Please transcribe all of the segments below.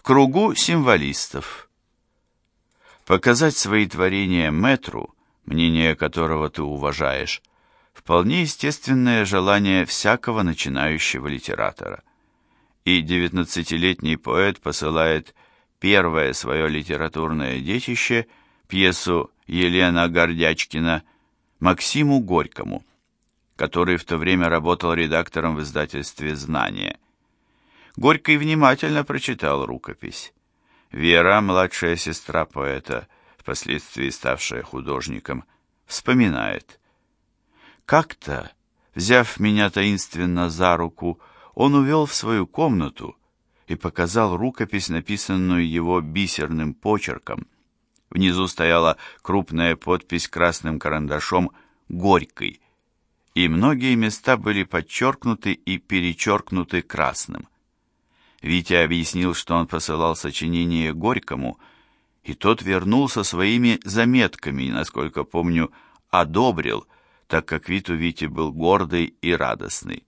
В кругу символистов. Показать свои творения метру, мнение которого ты уважаешь, вполне естественное желание всякого начинающего литератора. И девятнадцатилетний поэт посылает первое свое литературное детище, пьесу Елена Гордячкина, Максиму Горькому, который в то время работал редактором в издательстве «Знание». Горький внимательно прочитал рукопись. Вера, младшая сестра поэта, впоследствии ставшая художником, вспоминает. Как-то, взяв меня таинственно за руку, он увел в свою комнату и показал рукопись, написанную его бисерным почерком. Внизу стояла крупная подпись красным карандашом «Горький», и многие места были подчеркнуты и перечеркнуты красным. Витя объяснил, что он посылал сочинение Горькому, и тот вернулся своими заметками насколько помню, одобрил, так как вид у Вити был гордый и радостный.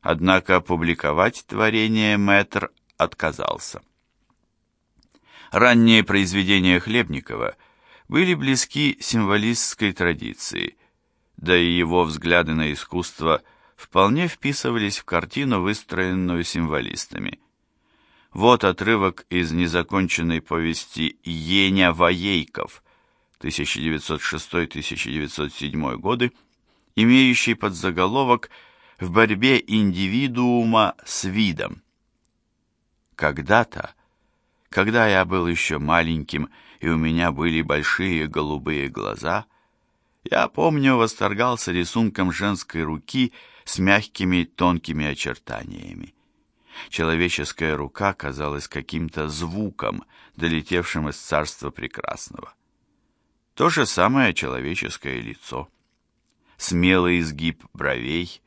Однако опубликовать творение Мэтр отказался. Ранние произведения Хлебникова были близки символистской традиции, да и его взгляды на искусство – вполне вписывались в картину, выстроенную символистами. Вот отрывок из незаконченной повести «Еня Воейков» 1906-1907 годы, имеющий подзаголовок «В борьбе индивидуума с видом». Когда-то, когда я был еще маленьким и у меня были большие голубые глаза, я, помню, восторгался рисунком женской руки с мягкими тонкими очертаниями. Человеческая рука казалась каким-то звуком, долетевшим из царства прекрасного. То же самое человеческое лицо. Смелый изгиб бровей,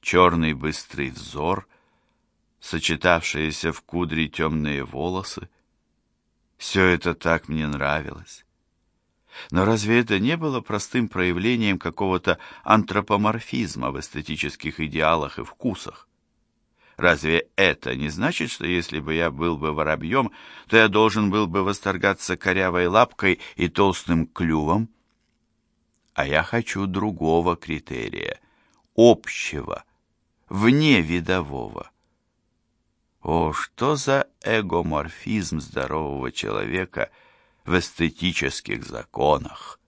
черный быстрый взор, сочетавшиеся в кудри темные волосы. Все это так мне нравилось. Но разве это не было простым проявлением какого-то антропоморфизма в эстетических идеалах и вкусах? Разве это не значит, что если бы я был бы воробьем, то я должен был бы восторгаться корявой лапкой и толстым клювом? А я хочу другого критерия, общего, вне видового. О, что за эгоморфизм здорового человека – в эстетических законах.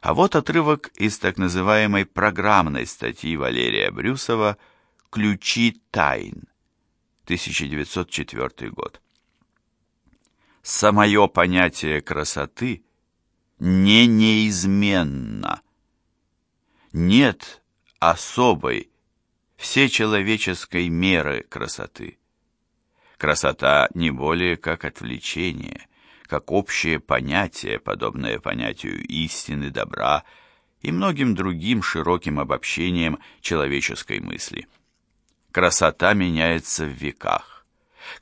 А вот отрывок из так называемой программной статьи Валерия Брюсова «Ключи тайн», 1904 год. Самое понятие красоты не неизменно. Нет особой, всечеловеческой меры красоты. Красота не более как отвлечение, как общее понятие, подобное понятию истины, добра и многим другим широким обобщениям человеческой мысли. Красота меняется в веках.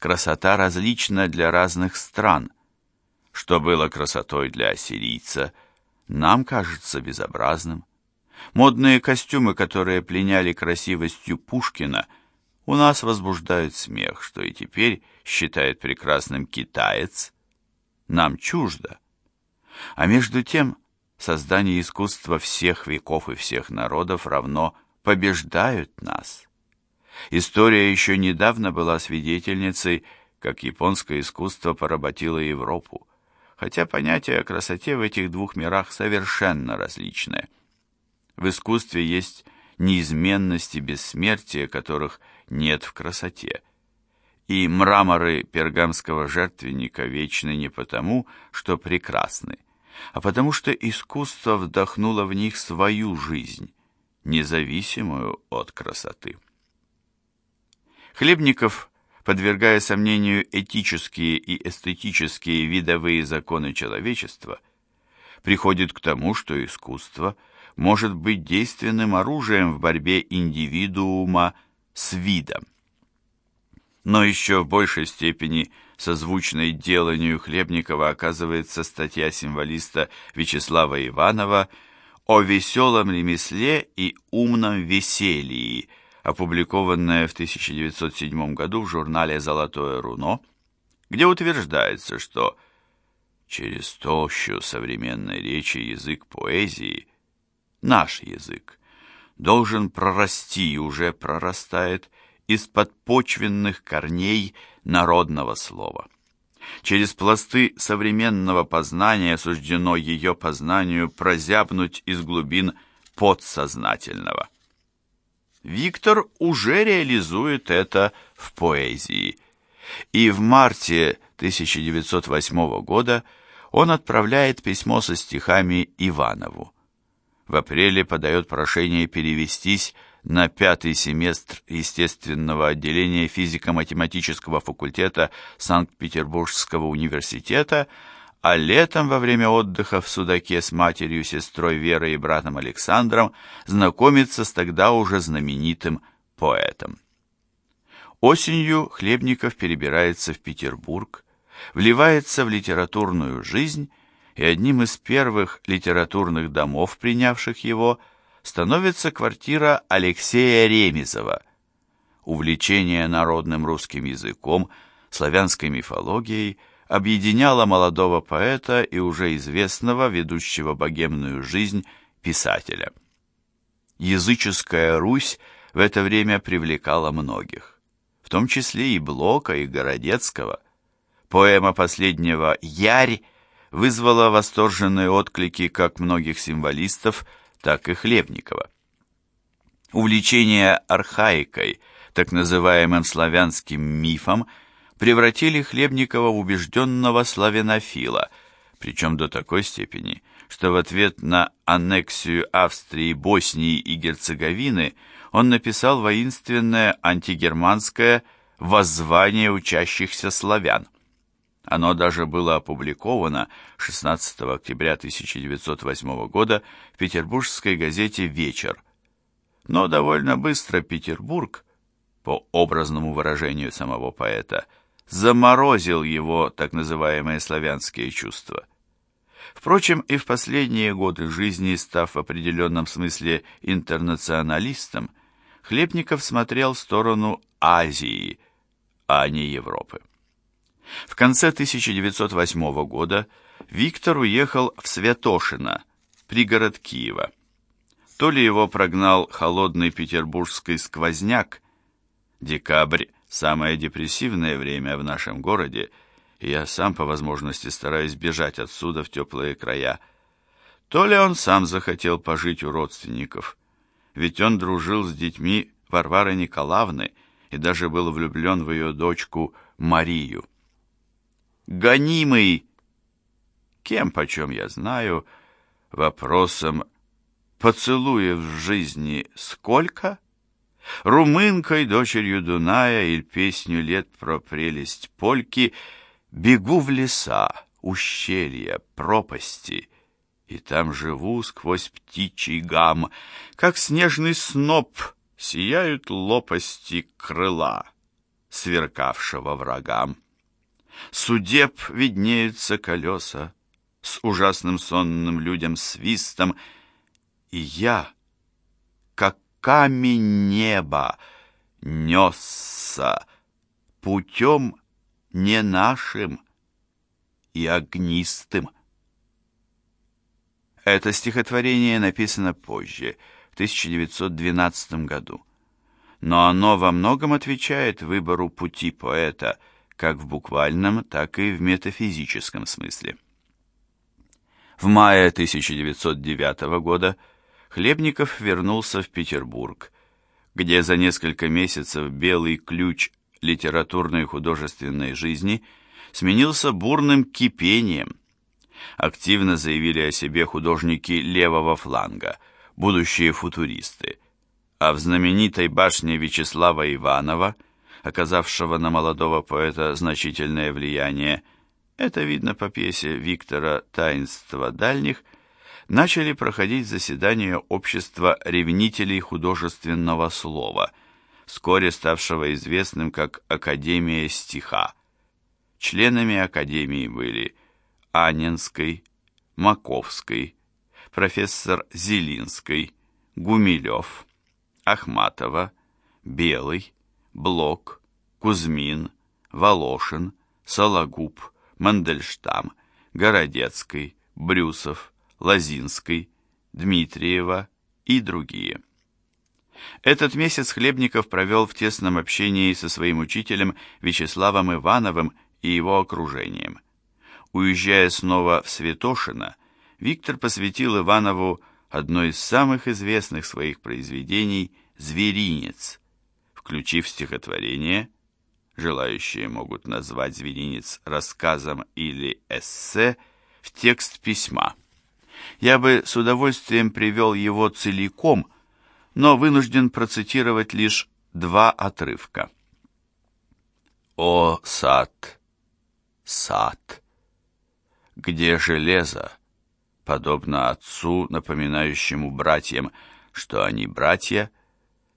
Красота различна для разных стран. Что было красотой для ассирийца, нам кажется безобразным. Модные костюмы, которые пленяли красивостью Пушкина, у нас возбуждают смех, что и теперь считает прекрасным китаец – нам чуждо. А между тем, создание искусства всех веков и всех народов равно побеждают нас. История еще недавно была свидетельницей, как японское искусство поработило Европу, хотя понятие о красоте в этих двух мирах совершенно различное. В искусстве есть неизменность и бессмертие, которых нет в красоте и мраморы пергамского жертвенника вечны не потому, что прекрасны, а потому что искусство вдохнуло в них свою жизнь, независимую от красоты. Хлебников, подвергая сомнению этические и эстетические видовые законы человечества, приходит к тому, что искусство может быть действенным оружием в борьбе индивидуума с видом но еще в большей степени созвучной деланию Хлебникова оказывается статья символиста Вячеслава Иванова о веселом ремесле и умном веселье, опубликованное в 1907 году в журнале «Золотое руно», где утверждается, что через толщу современной речи язык поэзии, наш язык, должен прорасти и уже прорастает из подпочвенных корней народного слова. Через пласты современного познания суждено ее познанию прозябнуть из глубин подсознательного. Виктор уже реализует это в поэзии. И в марте 1908 года он отправляет письмо со стихами Иванову. В апреле подает прошение перевестись на пятый семестр естественного отделения физико-математического факультета Санкт-Петербургского университета, а летом во время отдыха в Судаке с матерью, сестрой Верой и братом Александром знакомится с тогда уже знаменитым поэтом. Осенью Хлебников перебирается в Петербург, вливается в литературную жизнь, и одним из первых литературных домов, принявших его, становится квартира Алексея Ремезова. Увлечение народным русским языком, славянской мифологией – объединяла молодого поэта и уже известного, ведущего богемную жизнь, писателя. Языческая Русь в это время привлекала многих, в том числе и Блока, и Городецкого. Поэма последнего «Ярь» вызвала восторженные отклики как многих символистов, так и Хлебникова. Увлечение архаикой, так называемым славянским мифом – превратили Хлебникова в убежденного славянофила, причем до такой степени, что в ответ на аннексию Австрии, Боснии и Герцеговины он написал воинственное антигерманское «Воззвание учащихся славян». Оно даже было опубликовано 16 октября 1908 года в петербургской газете «Вечер». Но довольно быстро Петербург, по образному выражению самого поэта, заморозил его так называемые славянские чувства. Впрочем, и в последние годы жизни, став в определенном смысле интернационалистом, Хлебников смотрел в сторону Азии, а не Европы. В конце 1908 года Виктор уехал в Святошино, пригород Киева. То ли его прогнал холодный петербургский сквозняк, декабрь самое депрессивное время в нашем городе, и я сам по возможности стараюсь бежать отсюда в теплые края. То ли он сам захотел пожить у родственников, ведь он дружил с детьми Варвары Николаевны и даже был влюблен в ее дочку Марию. Гонимый, кем почем я знаю, вопросом поцелуев в жизни сколько — румынкой, дочерью Дуная, или песню лет про прелесть польки, бегу в леса, ущелья, пропасти, и там живу сквозь птичий гам, как снежный сноп сияют лопасти крыла, сверкавшего врагам. Судеб виднеются колеса, с ужасным сонным людям свистом, и я, камень неба несся путем не нашим и огнистым. Это стихотворение написано позже, в 1912 году, но оно во многом отвечает выбору пути поэта, как в буквальном, так и в метафизическом смысле. В мае 1909 года Хлебников вернулся в Петербург, где за несколько месяцев белый ключ литературной и художественной жизни сменился бурным кипением. Активно заявили о себе художники левого фланга, будущие футуристы, а в знаменитой башне Вячеслава Иванова, оказавшего на молодого поэта значительное влияние, это видно по пьесе Виктора «Таинство дальних», начали проходить заседания общества ревнителей художественного слова, вскоре ставшего известным как Академия стиха. Членами Академии были Анинской, Маковской, профессор Зелинской, Гумилев, Ахматова, Белый, Блок, Кузьмин, Волошин, Сологуб, Мандельштам, Городецкий, Брюсов, Лазинский, Дмитриева и другие. Этот месяц Хлебников провел в тесном общении со своим учителем Вячеславом Ивановым и его окружением. Уезжая снова в Святошино, Виктор посвятил Иванову одно из самых известных своих произведений «Зверинец», включив стихотворение, желающие могут назвать «Зверинец» рассказом или эссе, в текст письма. Я бы с удовольствием привел его целиком, но вынужден процитировать лишь два отрывка. «О, сад, сад, где железо, подобно отцу, напоминающему братьям, что они братья,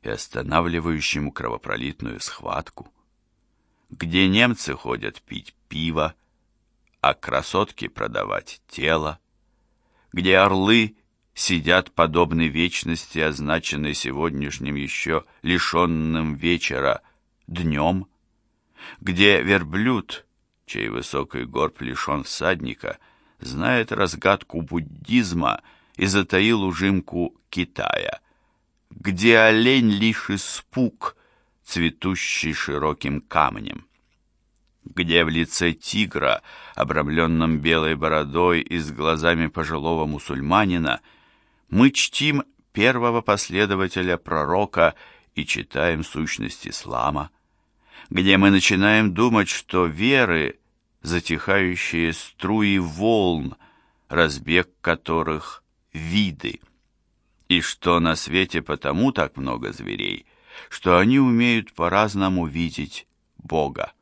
и останавливающему кровопролитную схватку, где немцы ходят пить пиво, а красотки продавать тело, где орлы сидят подобны вечности, означенной сегодняшним еще лишенным вечера днем, где верблюд, чей высокий горб лишен всадника, знает разгадку буддизма и затаил ужимку Китая, где олень лишь испуг, цветущий широким камнем где в лице тигра, обрамленном белой бородой и с глазами пожилого мусульманина, мы чтим первого последователя пророка и читаем сущность ислама, где мы начинаем думать, что веры, затихающие струи волн, разбег которых виды, и что на свете потому так много зверей, что они умеют по-разному видеть Бога.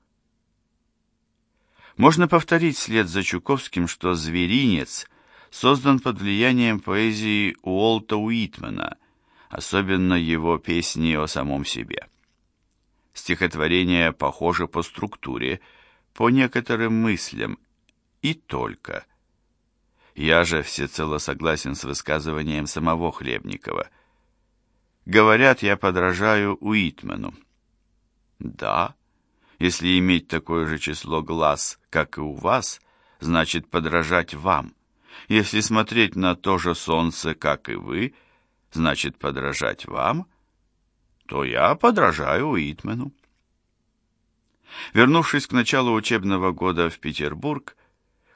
Можно повторить след за Чуковским, что «Зверинец» создан под влиянием поэзии Уолта Уитмена, особенно его песни о самом себе. Стихотворение похоже по структуре, по некоторым мыслям, и только. Я же всецело согласен с высказыванием самого Хлебникова. Говорят, я подражаю Уитмену. Да, если иметь такое же число глаз, как и у вас, значит подражать вам. Если смотреть на то же солнце, как и вы, значит подражать вам, то я подражаю Уитмену. Вернувшись к началу учебного года в Петербург,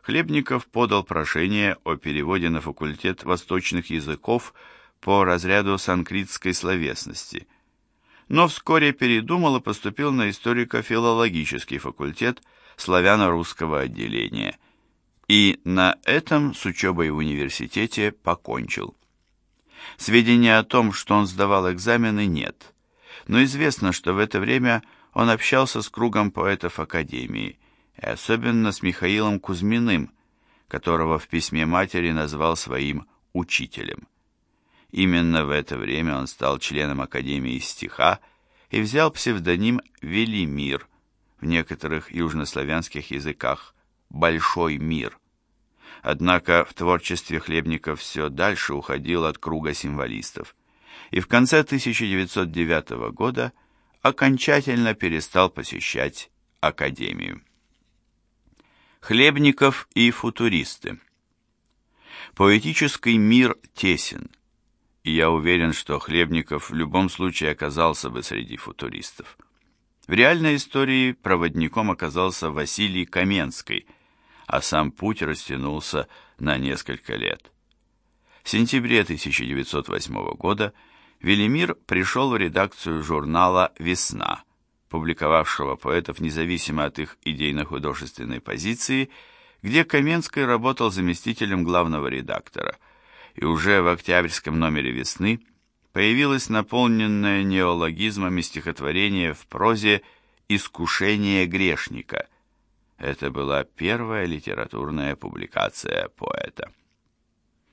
Хлебников подал прошение о переводе на факультет восточных языков по разряду санкритской словесности – но вскоре передумал и поступил на историко-филологический факультет славяно-русского отделения. И на этом с учебой в университете покончил. Сведения о том, что он сдавал экзамены, нет, но известно, что в это время он общался с кругом поэтов Академии, особенно с Михаилом Кузьминым, которого в письме матери назвал своим учителем. Именно в это время он стал членом Академии стиха и взял псевдоним Велимир, в некоторых южнославянских языках «Большой мир». Однако в творчестве Хлебников все дальше уходил от круга символистов, и в конце 1909 года окончательно перестал посещать Академию. Хлебников и футуристы Поэтический мир тесен – и я уверен, что Хлебников в любом случае оказался бы среди футуристов. В реальной истории проводником оказался Василий Каменский, а сам путь растянулся на несколько лет. В сентябре 1908 года Велимир пришел в редакцию журнала «Весна», публиковавшего поэтов независимо от их идейно-художественной позиции, где Каменский работал заместителем главного редактора – и уже в октябрьском номере «Весны» появилось наполненное неологизмами стихотворение в прозе «Искушение грешника». Это была первая литературная публикация поэта.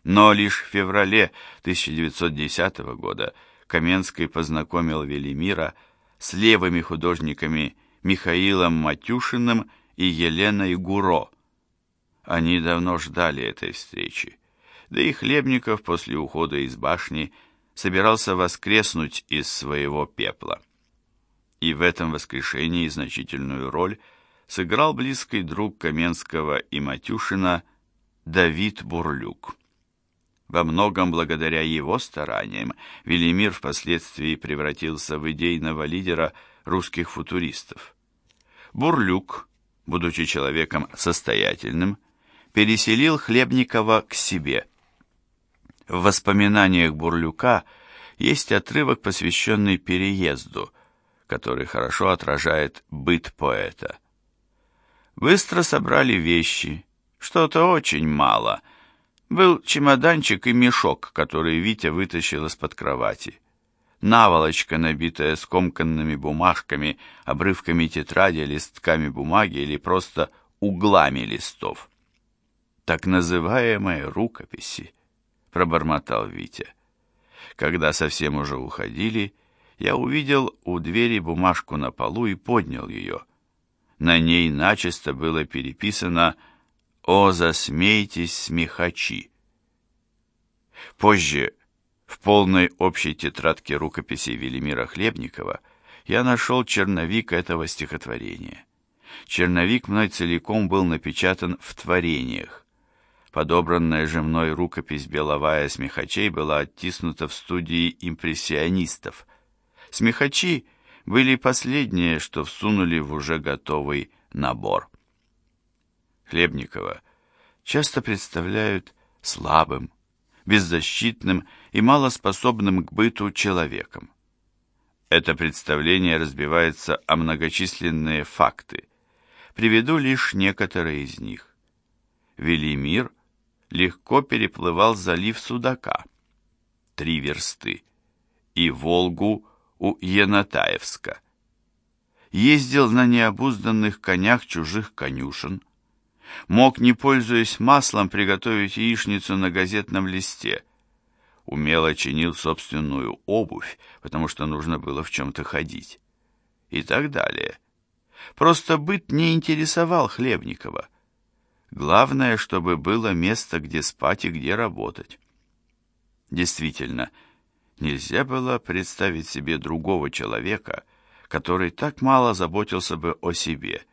Но лишь в феврале 1910 года Каменский познакомил Велимира с левыми художниками Михаилом Матюшиным и Еленой Гуро. Они давно ждали этой встречи да и Хлебников после ухода из башни собирался воскреснуть из своего пепла. И в этом воскрешении значительную роль сыграл близкий друг Каменского и Матюшина Давид Бурлюк. Во многом благодаря его стараниям Велимир впоследствии превратился в идейного лидера русских футуристов. Бурлюк, будучи человеком состоятельным, переселил Хлебникова к себе. В воспоминаниях Бурлюка есть отрывок, посвященный переезду, который хорошо отражает быт поэта. Быстро собрали вещи, что-то очень мало – был чемоданчик и мешок, который Витя вытащил из-под кровати. Наволочка, набитая скомканными бумажками, обрывками тетради, листками бумаги или просто углами листов. «Так называемые рукописи», — пробормотал Витя. Когда совсем уже уходили, я увидел у двери бумажку на полу и поднял ее. На ней начисто было переписано «Связь». «О, засмейтесь, смехачи!» Позже, в полной общей тетрадке рукописей Велимира Хлебникова, я нашел черновик этого стихотворения. Черновик мной целиком был напечатан в творениях. Подобранная же мной рукопись «Беловая смехачей» была оттиснута в студии импрессионистов. Смехачи были последние, что всунули в уже готовый набор. Хлебникова часто представляют слабым, беззащитным и малоспособным к быту человеком. Это представление разбивается о многочисленные факты. Приведу лишь некоторые из них. Велимир легко переплывал залив Судака, три версты, и Волгу у Янатаевска. Ездил на необузданных конях чужих конюшен, мог, не пользуясь маслом, приготовить яичницу на газетном листе. Умело чинил собственную обувь, потому что нужно было в чем-то ходить. И так далее. Просто быт не интересовал Хлебникова. Главное, чтобы было место, где спать и где работать. Действительно, нельзя было представить себе другого человека, который так мало заботился бы о себе,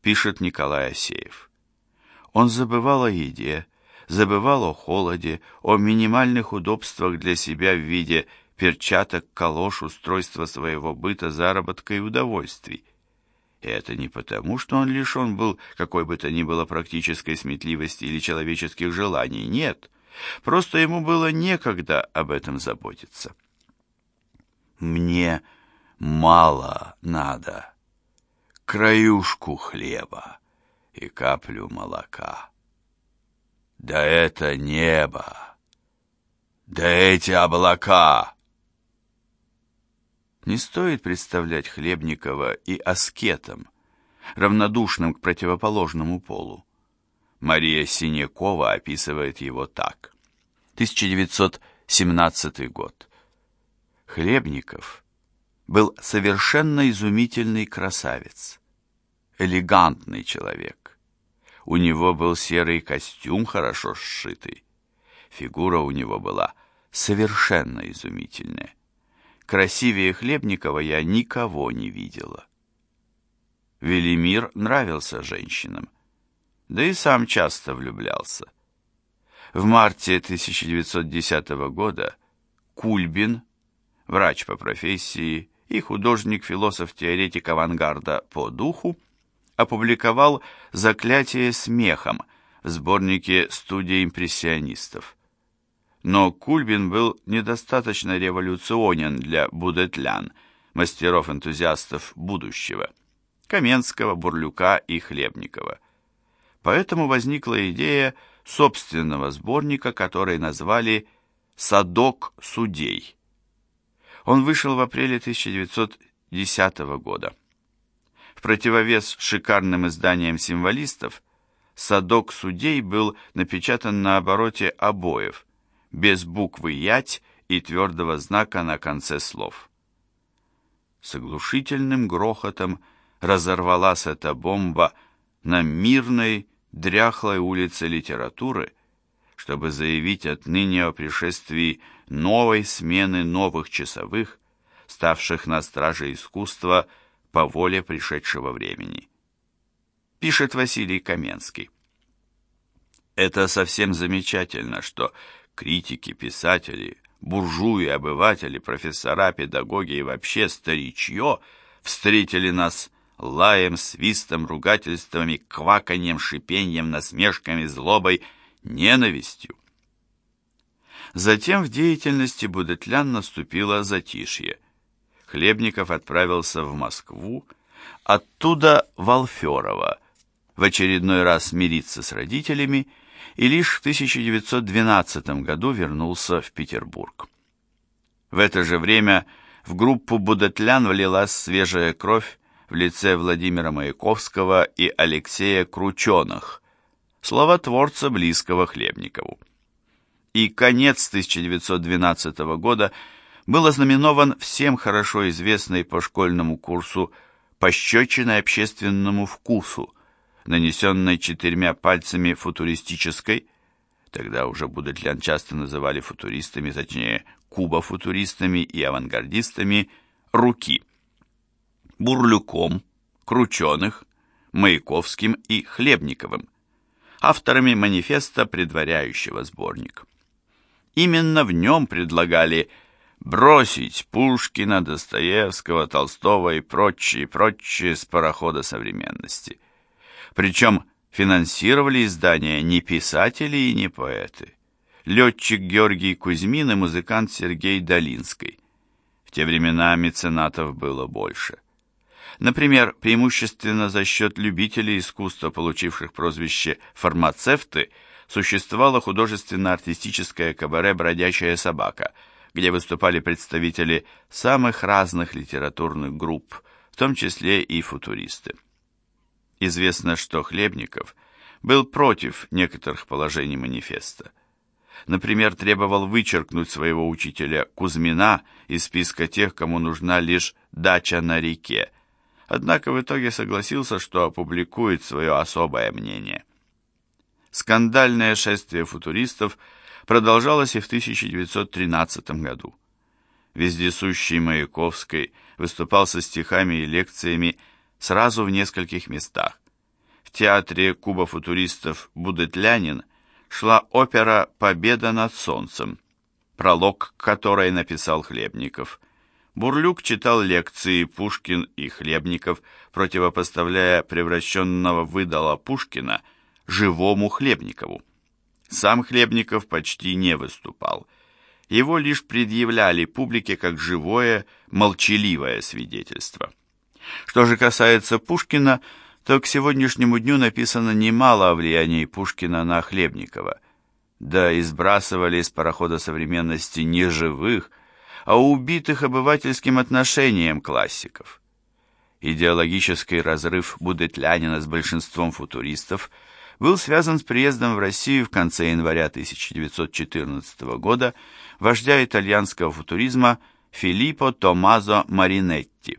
пишет Николай Асеев. Он забывал о еде, забывал о холоде, о минимальных удобствах для себя в виде перчаток, калош, устройства своего быта, заработка и удовольствий. И это не потому, что он лишен был какой бы то ни было практической сметливости или человеческих желаний, нет. Просто ему было некогда об этом заботиться. «Мне мало надо, краюшку хлеба», и каплю молока. Да это небо! Да эти облака! Не стоит представлять Хлебникова и аскетом, равнодушным к противоположному полу. Мария Синякова описывает его так. 1917 год. Хлебников был совершенно изумительный красавец, элегантный человек. У него был серый костюм, хорошо сшитый. Фигура у него была совершенно изумительная. Красивее Хлебникова я никого не видела. Велимир нравился женщинам, да и сам часто влюблялся. В марте 1910 года Кульбин, врач по профессии и художник-философ-теоретик авангарда по духу, опубликовал «Заклятие смехом» в сборнике «Студия импрессионистов». Но Кульбин был недостаточно революционен для будетлян, мастеров-энтузиастов будущего, Каменского, Бурлюка и Хлебникова. Поэтому возникла идея собственного сборника, который назвали «Садок судей». Он вышел в апреле 1910 года противовес шикарным изданиям символистов, «Садок судей» был напечатан на обороте обоев, без буквы «ять» и твердого знака на конце слов. С оглушительным грохотом разорвалась эта бомба на мирной, дряхлой улице литературы, чтобы заявить отныне о пришествии новой смены новых часовых, ставших на страже искусства – по воле пришедшего времени. Пишет Василий Каменский. Это совсем замечательно, что критики, писатели, буржуи, обыватели, профессора, педагоги и вообще старичье встретили нас лаем, свистом, ругательствами, кваканьем, шипеньем, насмешками, злобой, ненавистью. Затем в деятельности Будетлян наступило затишье. Хлебников отправился в Москву, оттуда в Алферово, в очередной раз мириться с родителями и лишь в 1912 году вернулся в Петербург. В это же время в группу Будетлян влилась свежая кровь в лице Владимира Маяковского и Алексея Крученых, словотворца близкого Хлебникову. И конец 1912 года был ознаменован всем хорошо известной по школьному курсу пощечиной общественному вкусу, нанесенной четырьмя пальцами футуристической, тогда уже Будетлян часто называли футуристами, точнее, кубофутуристами и авангардистами, руки. Бурлюком, Крученых, Маяковским и Хлебниковым, авторами манифеста, предваряющего сборник. Именно в нем предлагали бросить Пушкина, Достоевского, Толстого и прочие, прочие с парохода современности. Причем финансировали издание не писатели и не поэты. Летчик Георгий Кузьмин и музыкант Сергей Долинский. В те времена меценатов было больше. Например, преимущественно за счет любителей искусства, получивших прозвище «фармацевты», существовало художественно-артистическое кабаре «Бродячая собака», где выступали представители самых разных литературных групп, в том числе и футуристы. Известно, что Хлебников был против некоторых положений манифеста. Например, требовал вычеркнуть своего учителя Кузьмина из списка тех, кому нужна лишь дача на реке, однако в итоге согласился, что опубликует свое особое мнение. Скандальное шествие футуристов продолжалось и в 1913 году. Вездесущий Маяковский выступал со стихами и лекциями сразу в нескольких местах. В театре Куба футуристов «Будетлянин» шла опера «Победа над солнцем», пролог которой написал Хлебников. Бурлюк читал лекции Пушкин и Хлебников, противопоставляя превращенного выдала Пушкина живому Хлебникову. Сам Хлебников почти не выступал. Его лишь предъявляли публике как живое, молчаливое свидетельство. Что же касается Пушкина, то к сегодняшнему дню написано немало о влиянии Пушкина на Хлебникова. Да и сбрасывали из парохода современности не живых, а убитых обывательским отношением классиков. Идеологический разрыв Будетлянина с большинством футуристов был связан с приездом в Россию в конце января 1914 года вождя итальянского футуризма Филиппо Томазо Маринетти.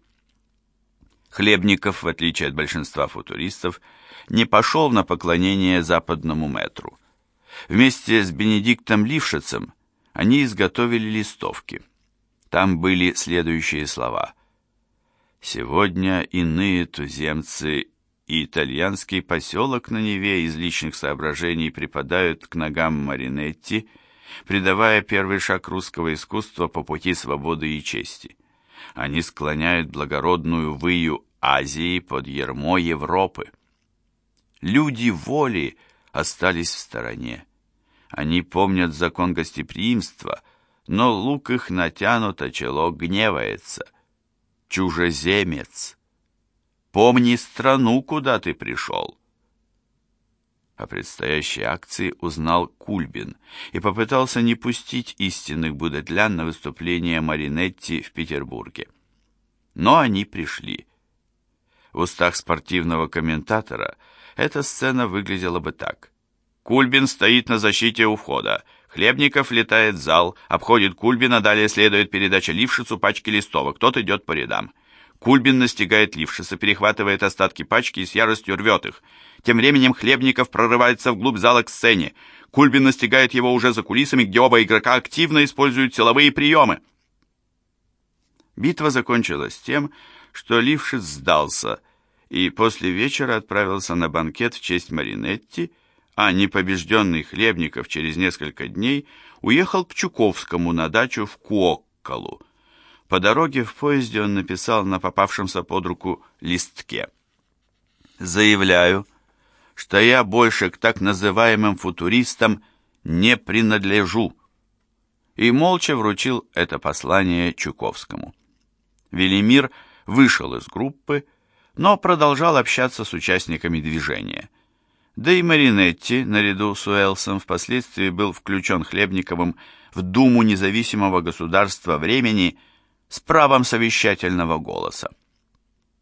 Хлебников, в отличие от большинства футуристов, не пошел на поклонение западному метру. Вместе с Бенедиктом Лившицем они изготовили листовки. Там были следующие слова. «Сегодня иные туземцы и итальянский поселок на Неве из личных соображений припадают к ногам Маринетти, придавая первый шаг русского искусства по пути свободы и чести. Они склоняют благородную выю Азии под ермо Европы. Люди воли остались в стороне. Они помнят закон гостеприимства, но лук их натянут, а чело гневается. Чужеземец, помни страну, куда ты пришел. О предстоящей акции узнал Кульбин и попытался не пустить истинных будетлян на выступление Маринетти в Петербурге. Но они пришли. В устах спортивного комментатора эта сцена выглядела бы так. Кульбин стоит на защите у входа. Хлебников летает в зал, обходит Кульбина, далее следует передача Лившицу пачки листовок. Тот идет по рядам. Кульбин настигает Лившица, перехватывает остатки пачки и с яростью рвет их. Тем временем Хлебников прорывается вглубь зала к сцене. Кульбин настигает его уже за кулисами, где оба игрока активно используют силовые приемы. Битва закончилась тем, что Лившиц сдался и после вечера отправился на банкет в честь Маринетти, а непобежденный Хлебников через несколько дней уехал к Чуковскому на дачу в Куокколу. По дороге в поезде он написал на попавшемся под руку листке. «Заявляю, что я больше к так называемым футуристам не принадлежу» и молча вручил это послание Чуковскому. Велимир вышел из группы, но продолжал общаться с участниками движения. Да и Маринетти, наряду с Уэлсом, впоследствии был включен Хлебниковым в Думу независимого государства времени с правом совещательного голоса.